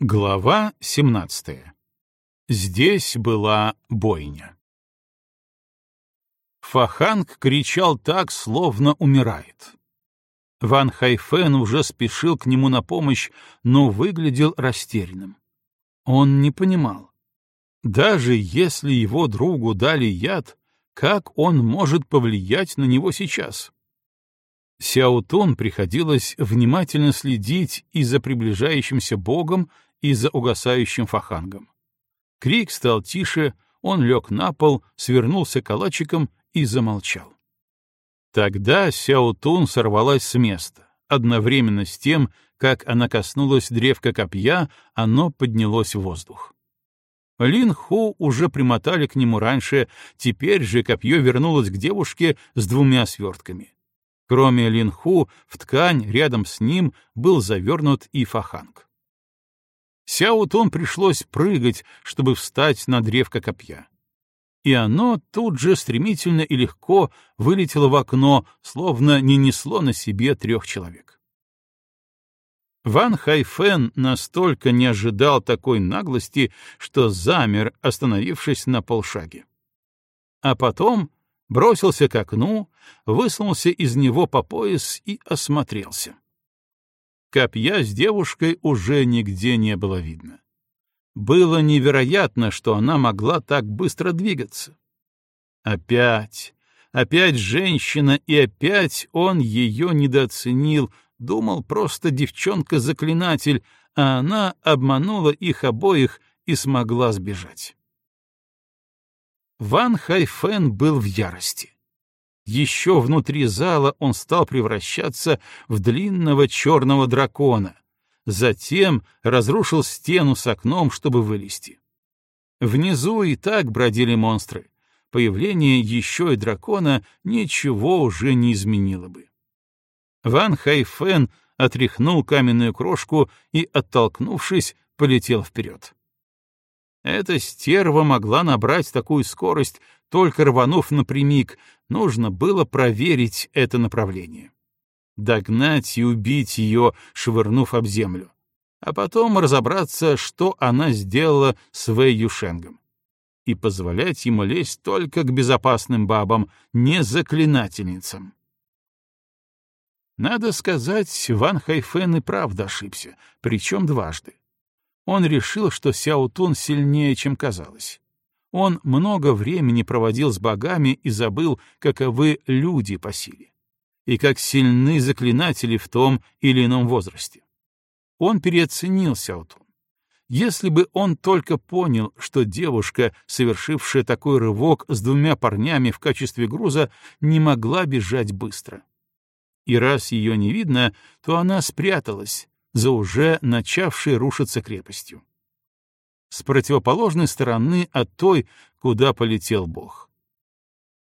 Глава 17. Здесь была бойня. Фаханг кричал так, словно умирает. Ван Хайфен уже спешил к нему на помощь, но выглядел растерянным. Он не понимал. Даже если его другу дали яд, как он может повлиять на него сейчас? Сяутун приходилось внимательно следить и за приближающимся богом, и за угасающим фахангом. Крик стал тише, он лег на пол, свернулся калачиком и замолчал. Тогда Сяутун сорвалась с места. Одновременно с тем, как она коснулась древка копья, оно поднялось в воздух. Лин Ху уже примотали к нему раньше, теперь же копье вернулось к девушке с двумя свертками. Кроме Лин Ху, в ткань рядом с ним был завернут и фаханг. Сяутун пришлось прыгать, чтобы встать на древко копья. И оно тут же стремительно и легко вылетело в окно, словно не несло на себе трех человек. Ван Хайфен настолько не ожидал такой наглости, что замер, остановившись на полшаге. А потом бросился к окну, высунулся из него по пояс и осмотрелся. Копья с девушкой уже нигде не было видно. Было невероятно, что она могла так быстро двигаться. Опять, опять женщина, и опять он ее недооценил, думал просто девчонка-заклинатель, а она обманула их обоих и смогла сбежать. Ван Хайфен был в ярости. Еще внутри зала он стал превращаться в длинного черного дракона. Затем разрушил стену с окном, чтобы вылезти. Внизу и так бродили монстры. Появление еще и дракона ничего уже не изменило бы. Ван Хайфен отряхнул каменную крошку и, оттолкнувшись, полетел вперед. Эта стерва могла набрать такую скорость, только рванув напрямик, нужно было проверить это направление. Догнать и убить ее, швырнув об землю. А потом разобраться, что она сделала с Вэй Юшенгом. И позволять ему лезть только к безопасным бабам, не заклинательницам. Надо сказать, Ван Хайфен и правда ошибся, причем дважды. Он решил, что Сяо Тун сильнее, чем казалось. Он много времени проводил с богами и забыл, каковы люди по силе, и как сильны заклинатели в том или ином возрасте. Он переоценил Сяотун. Если бы он только понял, что девушка, совершившая такой рывок с двумя парнями в качестве груза, не могла бежать быстро. И раз ее не видно, то она спряталась за уже начавшей рушиться крепостью с противоположной стороны от той, куда полетел бог.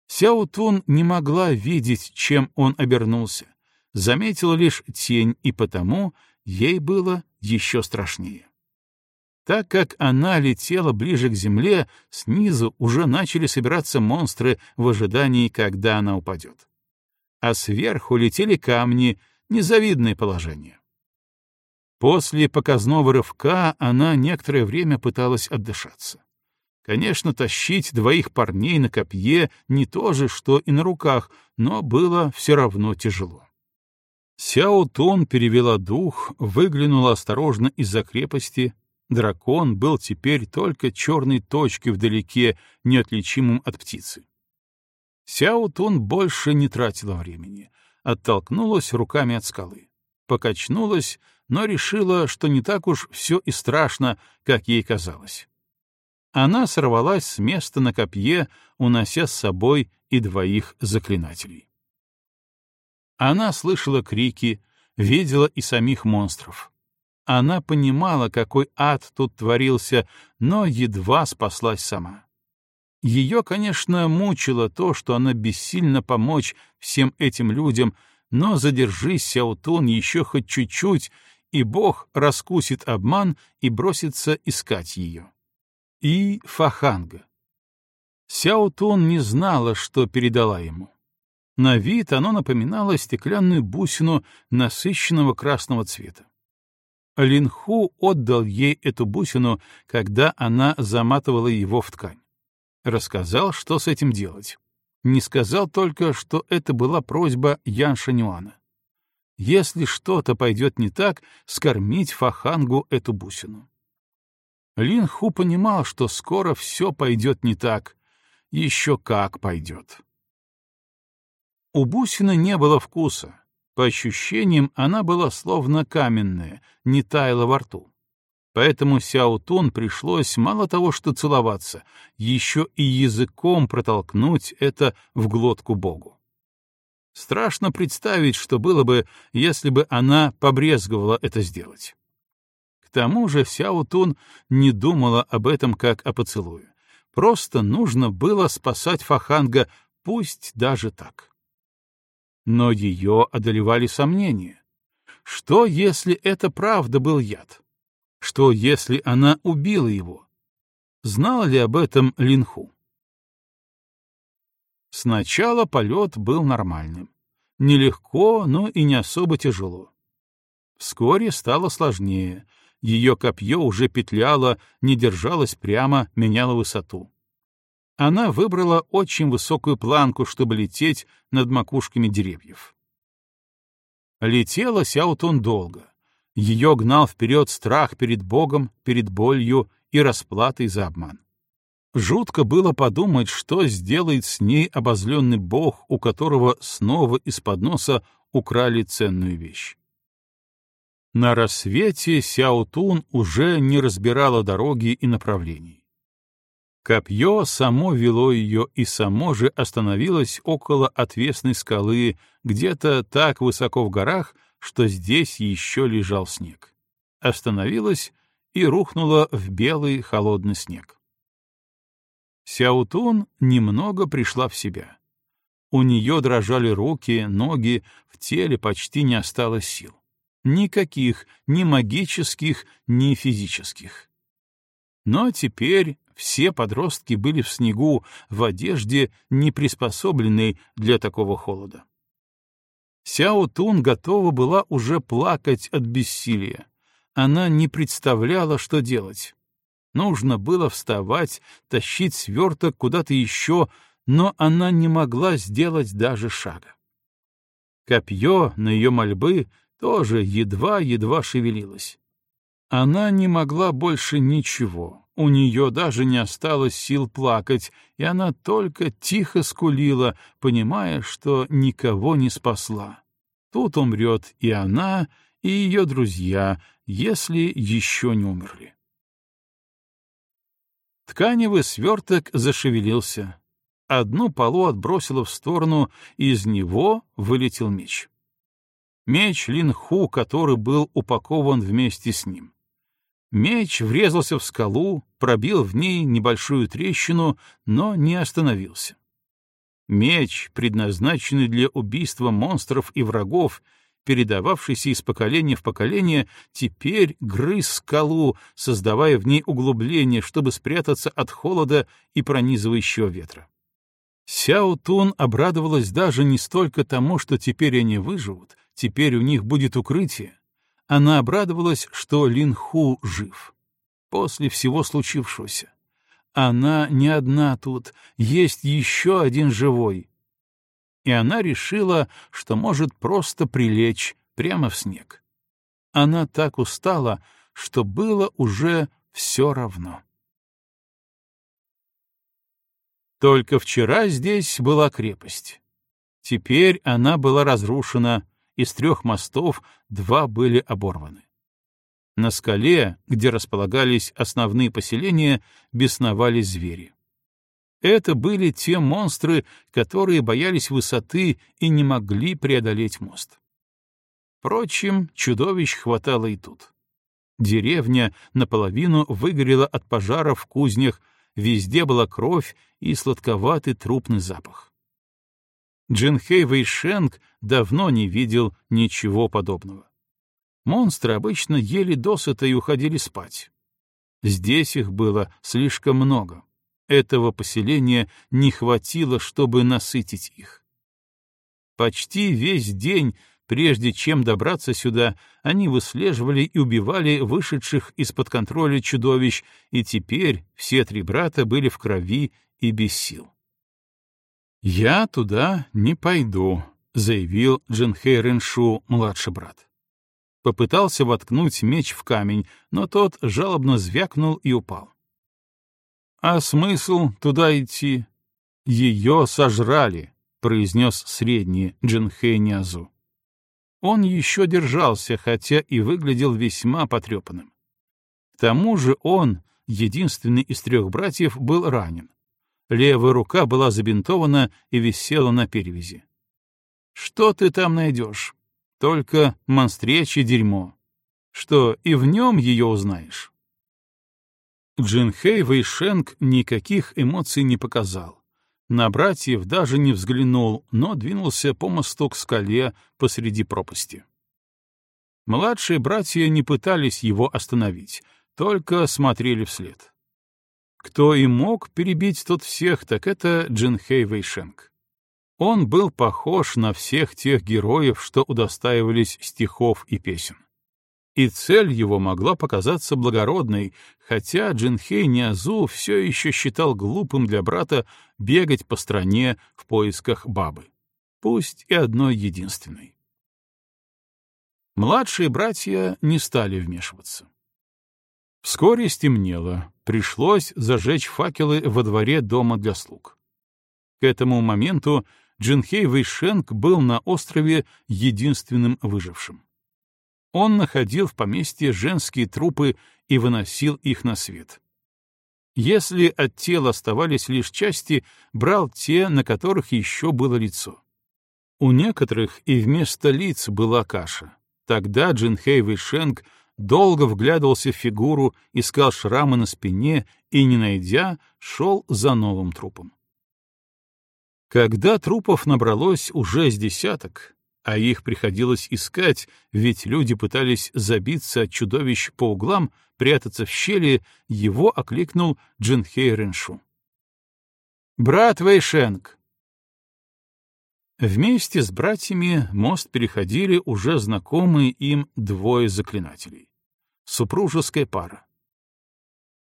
Сяо Тун не могла видеть, чем он обернулся, заметила лишь тень, и потому ей было еще страшнее. Так как она летела ближе к земле, снизу уже начали собираться монстры в ожидании, когда она упадет. А сверху летели камни, незавидное положение. После показного рывка она некоторое время пыталась отдышаться. Конечно, тащить двоих парней на копье не то же, что и на руках, но было все равно тяжело. Сяо Тун перевела дух, выглянула осторожно из-за крепости. Дракон был теперь только черной точкой вдалеке, неотличимым от птицы. Сяо Тун больше не тратила времени, оттолкнулась руками от скалы, покачнулась но решила, что не так уж все и страшно, как ей казалось. Она сорвалась с места на копье, унося с собой и двоих заклинателей. Она слышала крики, видела и самих монстров. Она понимала, какой ад тут творился, но едва спаслась сама. Ее, конечно, мучило то, что она бессильно помочь всем этим людям, но задержись, Сяутун, еще хоть чуть-чуть, и Бог раскусит обман и бросится искать ее. И Фаханга. Сяотун не знала, что передала ему. На вид оно напоминало стеклянную бусину насыщенного красного цвета. Линху отдал ей эту бусину, когда она заматывала его в ткань. Рассказал, что с этим делать. Не сказал только, что это была просьба Ян Шанюана. Если что-то пойдет не так, скормить Фахангу эту бусину. Лин Ху понимал, что скоро все пойдет не так. Еще как пойдет. У бусины не было вкуса. По ощущениям, она была словно каменная, не таяла во рту. Поэтому Сяо Тун пришлось мало того, что целоваться, еще и языком протолкнуть это в глотку Богу. Страшно представить, что было бы, если бы она побрезговала это сделать. К тому же Сяо Тун не думала об этом как о поцелуе. Просто нужно было спасать Фаханга, пусть даже так. Но ее одолевали сомнения. Что, если это правда был яд? Что, если она убила его? Знал ли об этом Линху? Сначала полет был нормальным. Нелегко, но и не особо тяжело. Вскоре стало сложнее. Ее копье уже петляло, не держалось прямо, меняло высоту. Она выбрала очень высокую планку, чтобы лететь над макушками деревьев. Летела Сяутун долго. Ее гнал вперед страх перед Богом, перед болью и расплатой за обман. Жутко было подумать, что сделает с ней обозленный Бог, у которого снова из-под носа украли ценную вещь. На рассвете Сяутун уже не разбирала дороги и направлений. Копье само вело ее и само же остановилось около отвесной скалы, где-то так высоко в горах, что здесь еще лежал снег. Остановилось и рухнуло в белый холодный снег. Сяутун немного пришла в себя. У нее дрожали руки, ноги, в теле почти не осталось сил. Никаких, ни магических, ни физических. Но теперь все подростки были в снегу, в одежде, не приспособленной для такого холода. Сяо Тун готова была уже плакать от бессилия. Она не представляла, что делать. Нужно было вставать, тащить сверток куда-то еще, но она не могла сделать даже шага. Копье на ее мольбы тоже едва-едва шевелилось. Она не могла больше ничего, у нее даже не осталось сил плакать, и она только тихо скулила, понимая, что никого не спасла. Тут умрет и она, и ее друзья, если еще не умерли. Тканевый сверток зашевелился. Одну полу отбросило в сторону, и из него вылетел меч. Меч Линху, который был упакован вместе с ним. Меч врезался в скалу, пробил в ней небольшую трещину, но не остановился. Меч, предназначенный для убийства монстров и врагов, передававшийся из поколения в поколение, теперь грыз скалу, создавая в ней углубление, чтобы спрятаться от холода и пронизывающего ветра. Сяо Тун обрадовалась даже не столько тому, что теперь они выживут, теперь у них будет укрытие, она обрадовалась, что Линху жив. После всего случившегося. Она не одна тут, есть еще один живой. И она решила, что может просто прилечь прямо в снег. Она так устала, что было уже все равно. Только вчера здесь была крепость. Теперь она была разрушена, из трех мостов два были оборваны. На скале, где располагались основные поселения, бесновались звери. Это были те монстры, которые боялись высоты и не могли преодолеть мост. Впрочем, чудовищ хватало и тут. Деревня наполовину выгорела от пожара в кузнях, везде была кровь и сладковатый трупный запах. Джинхэй Вэйшенг давно не видел ничего подобного. Монстры обычно ели досыта и уходили спать. Здесь их было слишком много. Этого поселения не хватило, чтобы насытить их. Почти весь день прежде чем добраться сюда, они выслеживали и убивали вышедших из-под контроля чудовищ, и теперь все три брата были в крови и без сил. «Я туда не пойду», — заявил Джинхэй Реншу, младший брат. Попытался воткнуть меч в камень, но тот жалобно звякнул и упал. «А смысл туда идти? Ее сожрали», — произнес средний Джинхэй Ниазу. Он еще держался, хотя и выглядел весьма потрепанным. К тому же он, единственный из трех братьев, был ранен. Левая рука была забинтована и висела на перевязи. Что ты там найдешь? Только монстречье дерьмо. Что, и в нем ее узнаешь? Джинхэй Вэйшенг никаких эмоций не показал. На братьев даже не взглянул, но двинулся по мосту к скале посреди пропасти. Младшие братья не пытались его остановить, только смотрели вслед. Кто и мог перебить тут всех, так это Джинхэй Вэйшенг. Он был похож на всех тех героев, что удостаивались стихов и песен. И цель его могла показаться благородной, хотя Джинхей Ниазу все еще считал глупым для брата бегать по стране в поисках бабы, пусть и одной единственной. Младшие братья не стали вмешиваться. Вскоре стемнело, пришлось зажечь факелы во дворе дома для слуг. К этому моменту Джинхей Вэйшенг был на острове единственным выжившим. Он находил в поместье женские трупы и выносил их на свет. Если от тела оставались лишь части, брал те, на которых еще было лицо. У некоторых и вместо лиц была каша. Тогда Джинхей Вэйшенг долго вглядывался в фигуру, искал шрамы на спине и, не найдя, шел за новым трупом. Когда трупов набралось уже с десяток, а их приходилось искать, ведь люди пытались забиться от чудовищ по углам, прятаться в щели, его окликнул Джинхей Реншу. «Брат Вэйшенг!» Вместе с братьями мост переходили уже знакомые им двое заклинателей. Супружеская пара.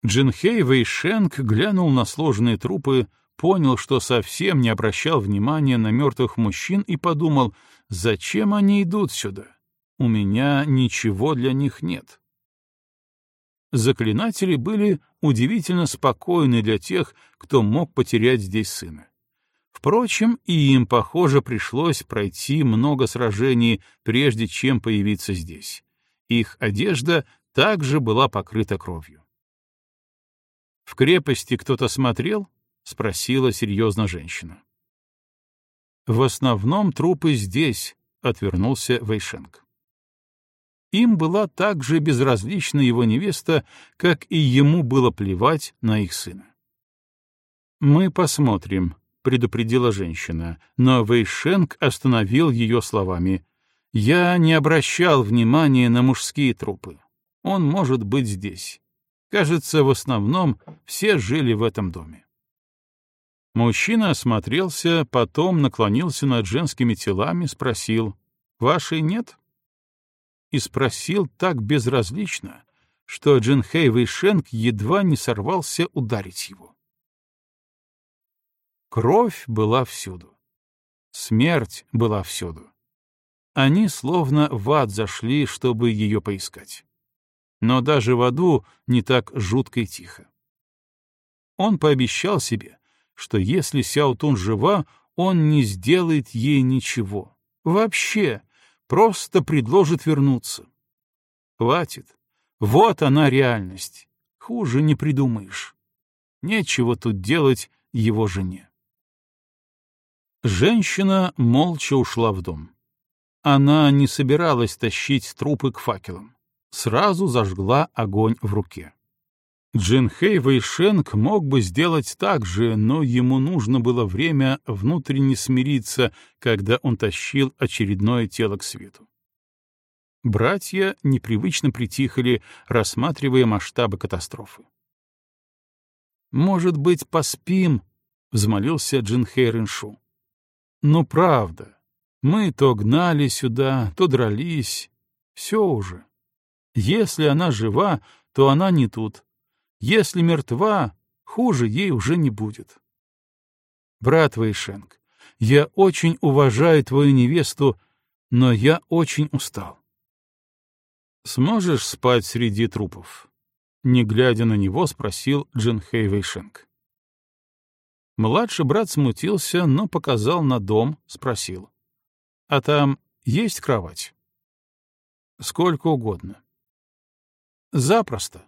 Джинхей Вэйшенг глянул на сложные трупы, понял, что совсем не обращал внимания на мертвых мужчин и подумал, зачем они идут сюда? У меня ничего для них нет. Заклинатели были удивительно спокойны для тех, кто мог потерять здесь сына. Впрочем, и им, похоже, пришлось пройти много сражений, прежде чем появиться здесь. Их одежда также была покрыта кровью. В крепости кто-то смотрел? — спросила серьезно женщина. «В основном трупы здесь», — отвернулся Вейшенк. Им была так же безразлична его невеста, как и ему было плевать на их сына. «Мы посмотрим», — предупредила женщина, но Вейшенк остановил ее словами. «Я не обращал внимания на мужские трупы. Он может быть здесь. Кажется, в основном все жили в этом доме». Мужчина осмотрелся, потом наклонился над женскими телами, спросил, «Вашей нет?» И спросил так безразлично, что Джинхей Вэйшенг едва не сорвался ударить его. Кровь была всюду. Смерть была всюду. Они словно в ад зашли, чтобы ее поискать. Но даже в аду не так жутко и тихо. Он пообещал себе, что если Сяотун жива, он не сделает ей ничего. Вообще, просто предложит вернуться. Хватит. Вот она реальность. Хуже не придумаешь. Нечего тут делать его жене. Женщина молча ушла в дом. Она не собиралась тащить трупы к факелам. Сразу зажгла огонь в руке. Джинхэй Вэйшенг мог бы сделать так же, но ему нужно было время внутренне смириться, когда он тащил очередное тело к свету. Братья непривычно притихли, рассматривая масштабы катастрофы. «Может быть, поспим?» — взмолился Джинхэй Риншу. «Ну, правда, Мы то гнали сюда, то дрались. Все уже. Если она жива, то она не тут. Если мертва, хуже ей уже не будет. Брат Вейшенк, я очень уважаю твою невесту, но я очень устал. Сможешь спать среди трупов? Не глядя на него, спросил Джинхей Вейшенк. Младший брат смутился, но показал на дом, спросил. «А там есть кровать?» «Сколько угодно». «Запросто», —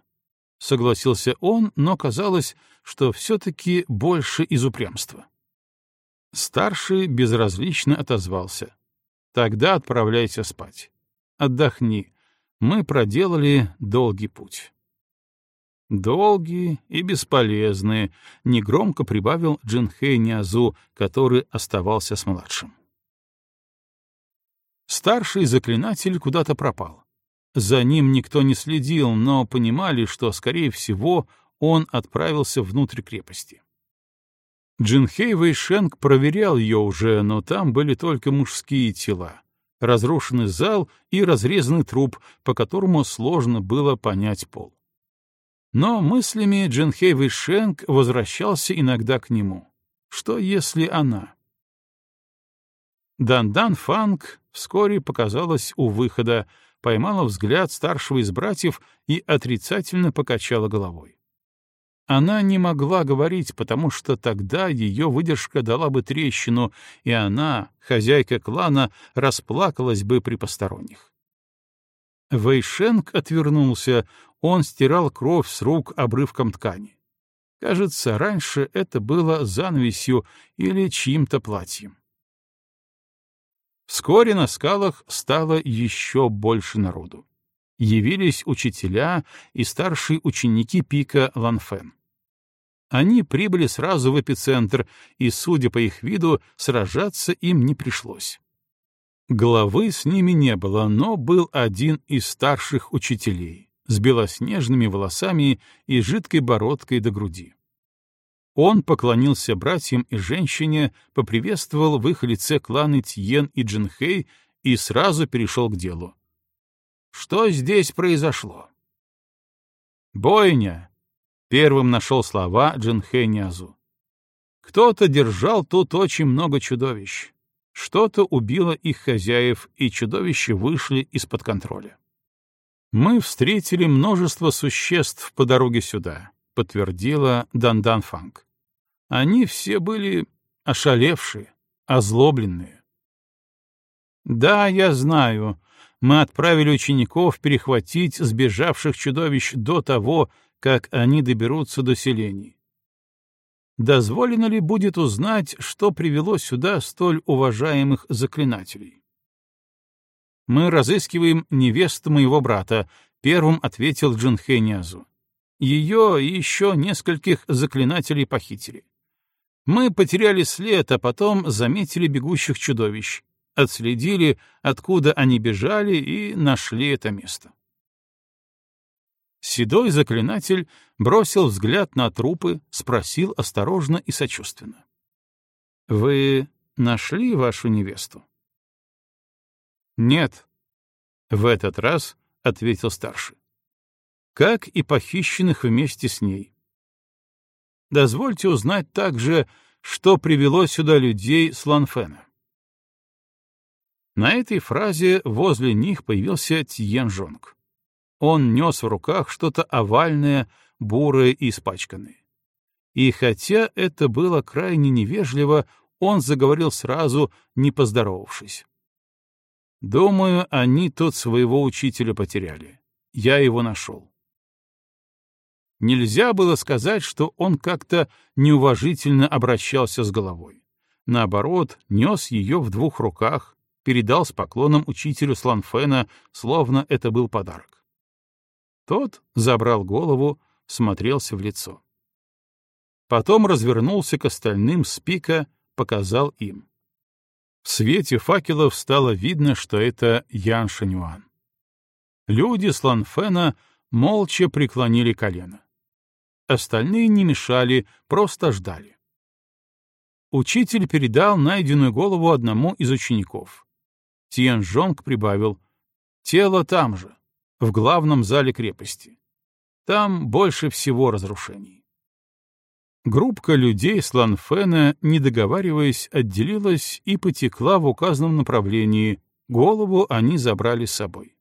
согласился он, но казалось, что все-таки больше из упрямства. Старший безразлично отозвался. «Тогда отправляйся спать. Отдохни. Мы проделали долгий путь». «Долгие и бесполезные», — негромко прибавил Джинхэй Ниазу, который оставался с младшим. Старший заклинатель куда-то пропал. За ним никто не следил, но понимали, что, скорее всего, он отправился внутрь крепости. Джинхей Вэйшенг проверял ее уже, но там были только мужские тела, разрушенный зал и разрезанный труп, по которому сложно было понять пол. Но мыслями Джинхей Вэйшенг возвращался иногда к нему. Что если она? Дандан Фанг вскоре показалась у выхода, поймала взгляд старшего из братьев и отрицательно покачала головой. Она не могла говорить, потому что тогда ее выдержка дала бы трещину, и она, хозяйка клана, расплакалась бы при посторонних. Вэйшенг отвернулся, он стирал кровь с рук обрывком ткани. Кажется, раньше это было занавесью или чьим-то платьем. Вскоре на скалах стало еще больше народу. Явились учителя и старшие ученики пика Ланфен. Они прибыли сразу в эпицентр, и, судя по их виду, сражаться им не пришлось. Главы с ними не было, но был один из старших учителей с белоснежными волосами и жидкой бородкой до груди. Он поклонился братьям и женщине, поприветствовал в их лице кланы Тьен и Джинхэй и сразу перешел к делу. Что здесь произошло? Бойня. Первым нашел слова Джинхэй Нязу. Кто-то держал тут очень много чудовищ. Что-то убило их хозяев, и чудовища вышли из-под контроля. Мы встретили множество существ по дороге сюда, подтвердила Дандан Фанг. Они все были ошалевшие, озлобленные. Да, я знаю. Мы отправили учеников перехватить сбежавших чудовищ до того, как они доберутся до селений. Дозволено ли будет узнать, что привело сюда столь уважаемых заклинателей? «Мы разыскиваем невесту моего брата», — первым ответил Джинхэ Ниазу. «Ее и еще нескольких заклинателей похитили. Мы потеряли след, а потом заметили бегущих чудовищ, отследили, откуда они бежали, и нашли это место». Седой заклинатель бросил взгляд на трупы, спросил осторожно и сочувственно. «Вы нашли вашу невесту?» «Нет», — в этот раз ответил старший. «Как и похищенных вместе с ней. Дозвольте узнать также, что привело сюда людей с Ланфена». На этой фразе возле них появился Тьен Жонг. Он нес в руках что-то овальное, бурое и испачканное. И хотя это было крайне невежливо, он заговорил сразу, не поздоровавшись. Думаю, они тут своего учителя потеряли. Я его нашел. Нельзя было сказать, что он как-то неуважительно обращался с головой. Наоборот, нес ее в двух руках, передал с поклоном учителю Сланфена, словно это был подарок. Тот забрал голову, смотрелся в лицо. Потом развернулся к остальным с пика, показал им. В свете факелов стало видно, что это Ян Шанюан. Люди с Ланфена молча преклонили колено. Остальные не мешали, просто ждали. Учитель передал найденную голову одному из учеников. Тиен Жонг прибавил «Тело там же, в главном зале крепости. Там больше всего разрушений». Группка людей с Ланфена, не договариваясь, отделилась и потекла в указанном направлении, голову они забрали с собой.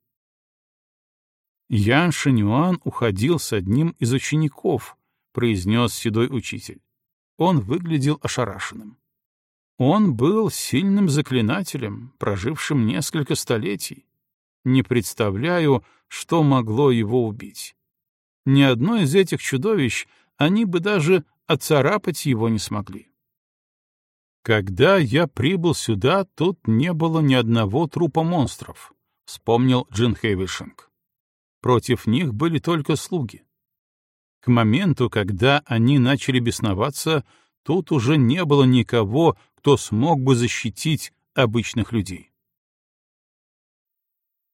Ян Шинюан уходил с одним из учеников, произнес седой учитель. Он выглядел ошарашенным. Он был сильным заклинателем, прожившим несколько столетий. Не представляю, что могло его убить. Ни одно из этих чудовищ они бы даже оцарапать его не смогли. Когда я прибыл сюда, тут не было ни одного трупа монстров, вспомнил Джин Хейвишинг. Против них были только слуги. К моменту, когда они начали бесноваться, тут уже не было никого, кто смог бы защитить обычных людей.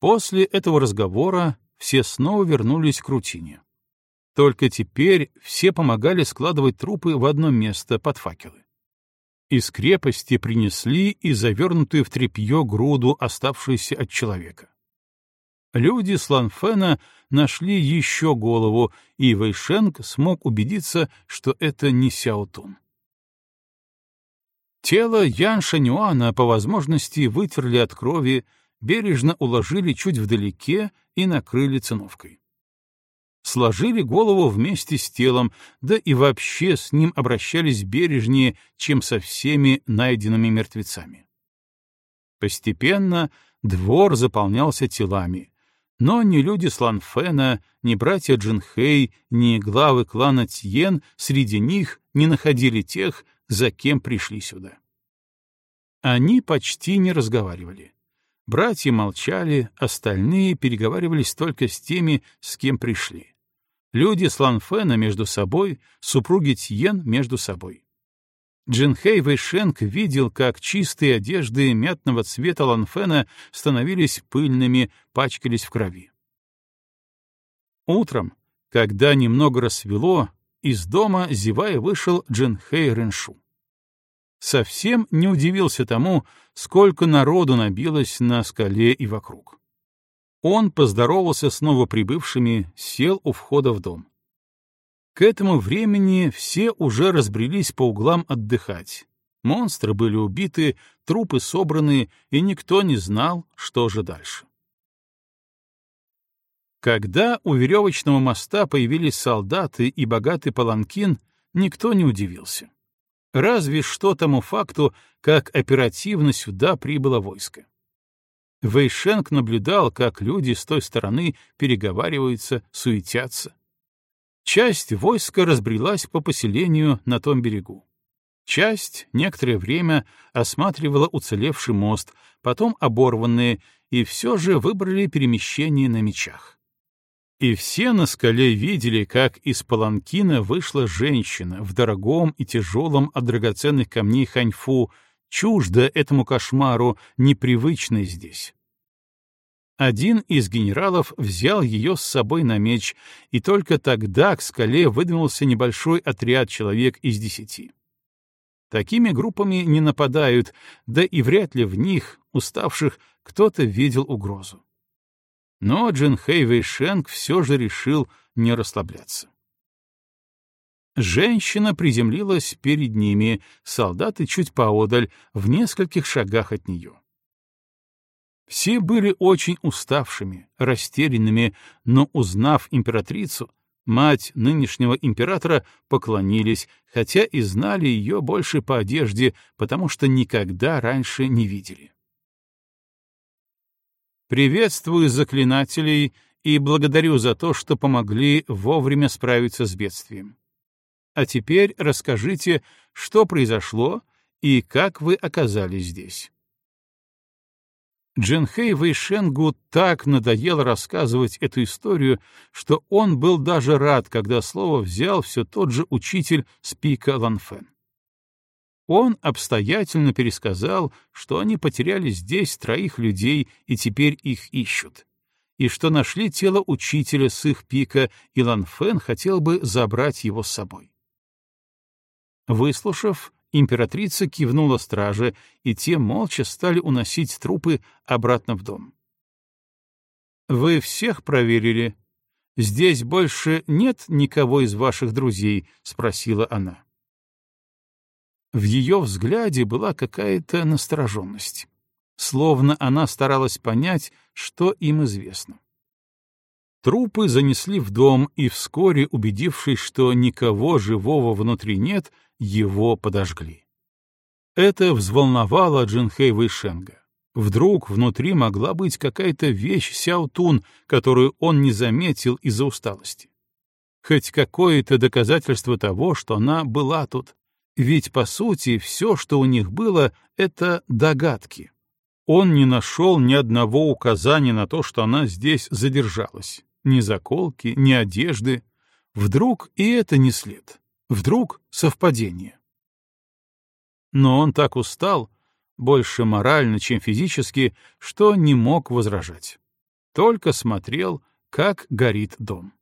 После этого разговора все снова вернулись к рутине. Только теперь все помогали складывать трупы в одно место под факелы. Из крепости принесли и завернутую в тряпье груду, оставшуюся от человека. Люди с Ланфена нашли еще голову, и Вэйшенг смог убедиться, что это не Сяотун. Тело Ян Шанюана по возможности вытерли от крови, бережно уложили чуть вдалеке и накрыли циновкой. Сложили голову вместе с телом, да и вообще с ним обращались бережнее, чем со всеми найденными мертвецами. Постепенно двор заполнялся телами, но ни люди Сланфена, ни братья Джинхэй, ни главы клана Тьен среди них не находили тех, за кем пришли сюда. Они почти не разговаривали. Братья молчали, остальные переговаривались только с теми, с кем пришли. Люди Сланфена между собой, супруги Тьен между собой. Джинхэй Вэйшенг видел, как чистые одежды мятного цвета Ланфена становились пыльными, пачкались в крови. Утром, когда немного рассвело, из дома, зевая, вышел Джинхэй Реншу. Совсем не удивился тому, сколько народу набилось на скале и вокруг. Он поздоровался с новоприбывшими, сел у входа в дом. К этому времени все уже разбрелись по углам отдыхать. Монстры были убиты, трупы собраны, и никто не знал, что же дальше. Когда у веревочного моста появились солдаты и богатый паланкин, никто не удивился. Разве что тому факту, как оперативно сюда прибыло войско. Вейшенк наблюдал, как люди с той стороны переговариваются, суетятся. Часть войска разбрелась по поселению на том берегу. Часть некоторое время осматривала уцелевший мост, потом оборванные, и все же выбрали перемещение на мечах. И все на скале видели, как из паланкина вышла женщина в дорогом и тяжелом от драгоценных камней ханьфу, чуждо этому кошмару, непривычной здесь. Один из генералов взял ее с собой на меч, и только тогда к скале выдвинулся небольшой отряд человек из десяти. Такими группами не нападают, да и вряд ли в них, уставших, кто-то видел угрозу. Но Джинхэй Вэйшенг все же решил не расслабляться. Женщина приземлилась перед ними, солдаты чуть поодаль, в нескольких шагах от нее. Все были очень уставшими, растерянными, но, узнав императрицу, мать нынешнего императора, поклонились, хотя и знали ее больше по одежде, потому что никогда раньше не видели. «Приветствую заклинателей и благодарю за то, что помогли вовремя справиться с бедствием. А теперь расскажите, что произошло и как вы оказались здесь». Джинхэй Вэйшенгу так надоело рассказывать эту историю, что он был даже рад, когда слово взял все тот же учитель Спика Ланфен. Он обстоятельно пересказал, что они потеряли здесь троих людей и теперь их ищут, и что нашли тело учителя с их пика, и Ланфен хотел бы забрать его с собой. Выслушав, императрица кивнула страже, и те молча стали уносить трупы обратно в дом. «Вы всех проверили? Здесь больше нет никого из ваших друзей?» — спросила она. В ее взгляде была какая-то настороженность, словно она старалась понять, что им известно. Трупы занесли в дом, и вскоре, убедившись, что никого живого внутри нет, его подожгли. Это взволновало Джинхэй Вэйшенга. Вдруг внутри могла быть какая-то вещь Сяутун, которую он не заметил из-за усталости. Хоть какое-то доказательство того, что она была тут. Ведь, по сути, все, что у них было, — это догадки. Он не нашел ни одного указания на то, что она здесь задержалась ни заколки, ни одежды. Вдруг и это не след. Вдруг совпадение. Но он так устал, больше морально, чем физически, что не мог возражать. Только смотрел, как горит дом.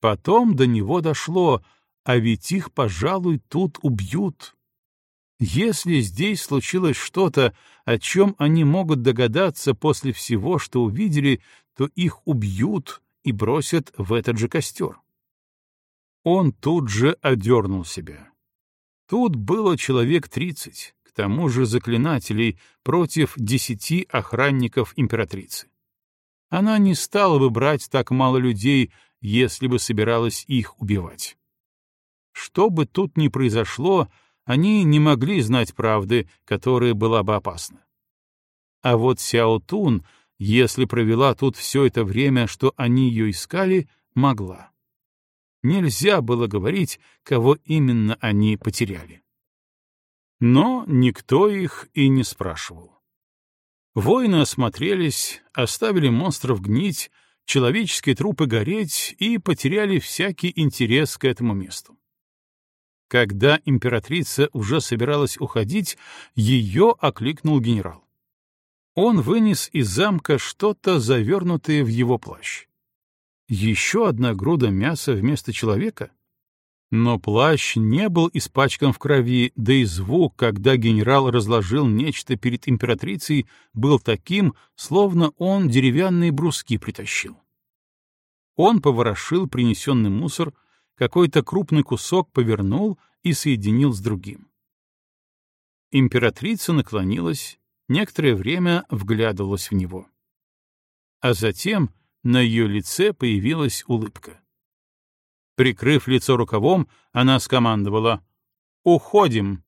Потом до него дошло, а ведь их, пожалуй, тут убьют. Если здесь случилось что-то, о чем они могут догадаться после всего, что увидели, то их убьют и бросят в этот же костер. Он тут же одернул себя. Тут было человек тридцать, к тому же заклинателей, против десяти охранников императрицы. Она не стала бы брать так мало людей, если бы собиралась их убивать. Что бы тут ни произошло, они не могли знать правды, которая была бы опасна. А вот Сяо Тун — если провела тут все это время, что они ее искали, могла. Нельзя было говорить, кого именно они потеряли. Но никто их и не спрашивал. Воины осмотрелись, оставили монстров гнить, человеческие трупы гореть и потеряли всякий интерес к этому месту. Когда императрица уже собиралась уходить, ее окликнул генерал. Он вынес из замка что-то, завернутое в его плащ. Еще одна груда мяса вместо человека? Но плащ не был испачкан в крови, да и звук, когда генерал разложил нечто перед императрицей, был таким, словно он деревянные бруски притащил. Он поворошил принесенный мусор, какой-то крупный кусок повернул и соединил с другим. Императрица наклонилась, некоторое время вглядывалась в него. А затем на ее лице появилась улыбка. Прикрыв лицо рукавом, она скомандовала «Уходим!»